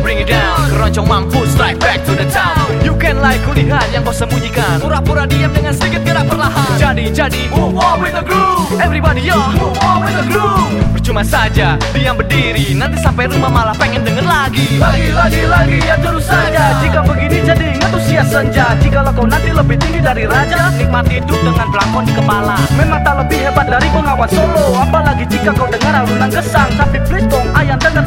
bring it down. Keroncong mampu strike back to the town. You can like kulihat yang kau sembunyikan. Pura-pura diam dengan sedikit gerak perlahan. Jadi, jadi, move on with the groove. Everybody yo, move on with the groove. Percuma saja, diam berdiri. Nanti sampai rumah malah pengen denger lagi. Lagi, lagi, lagi, ya terus saja. Jika begini jadi antusias senja. Jika kau nanti lebih tinggi dari raja Nikmati hidup dengan belangkon di kepala. Memang tak lebih hebat dari pengawas solo. Apalagi jika kau dengar alunan gesang. Tapi please dong ayam dengar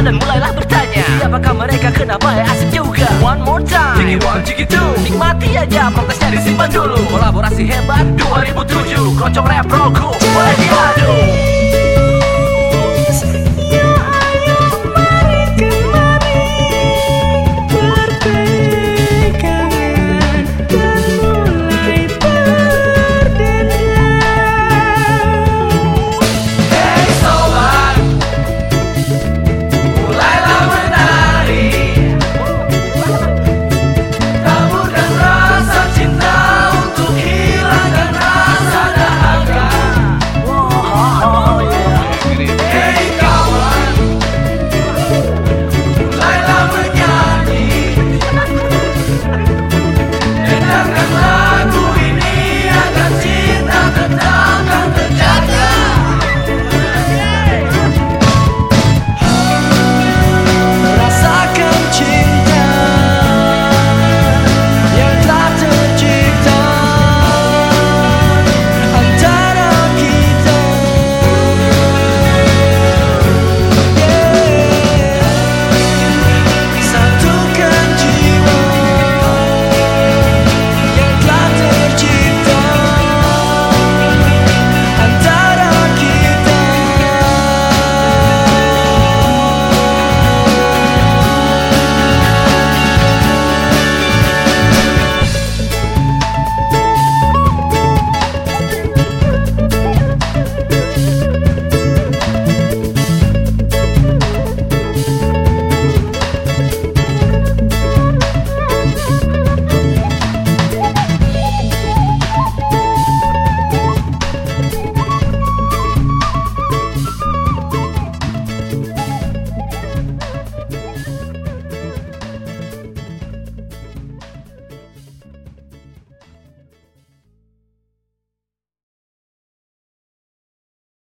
dan mulailah bertanya Siapakah mereka? Kenapa ya asik juga. One more time. Jiki one, jiki two. Nikmati aja protesnya disimpan dulu. Kolaborasi hebat 2007 Krocok rap diadu